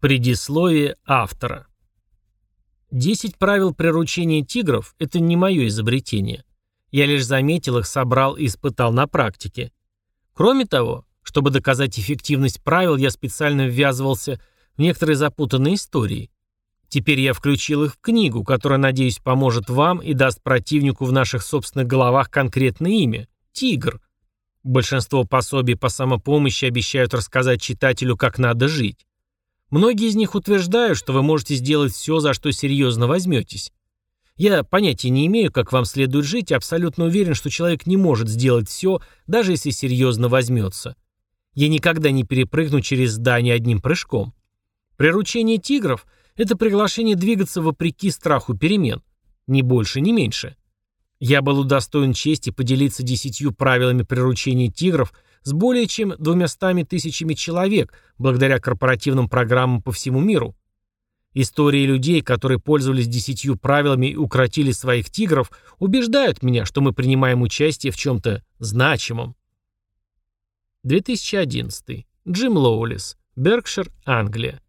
Предисловие автора. Десять правил приручения тигров – это не мое изобретение. Я лишь заметил их, собрал и испытал на практике. Кроме того, чтобы доказать эффективность правил, я специально ввязывался в некоторые запутанные истории. Теперь я включил их в книгу, которая, надеюсь, поможет вам и даст противнику в наших собственных головах конкретное имя – тигр. Большинство пособий по самопомощи обещают рассказать читателю, как надо жить. Многие из них утверждают, что вы можете сделать все, за что серьезно возьметесь. Я понятия не имею, как вам следует жить, и абсолютно уверен, что человек не может сделать все, даже если серьезно возьмется. Я никогда не перепрыгну через здание одним прыжком. Приручение тигров – это приглашение двигаться вопреки страху перемен. Ни больше, ни меньше. Я был удостоен чести поделиться десятью правилами приручения тигров – с более чем двумястами тысячами человек, благодаря корпоративным программам по всему миру. Истории людей, которые пользовались десятью правилами и укротили своих тигров, убеждают меня, что мы принимаем участие в чем-то значимом. 2011. Джим Лоулис. Беркшир, Англия.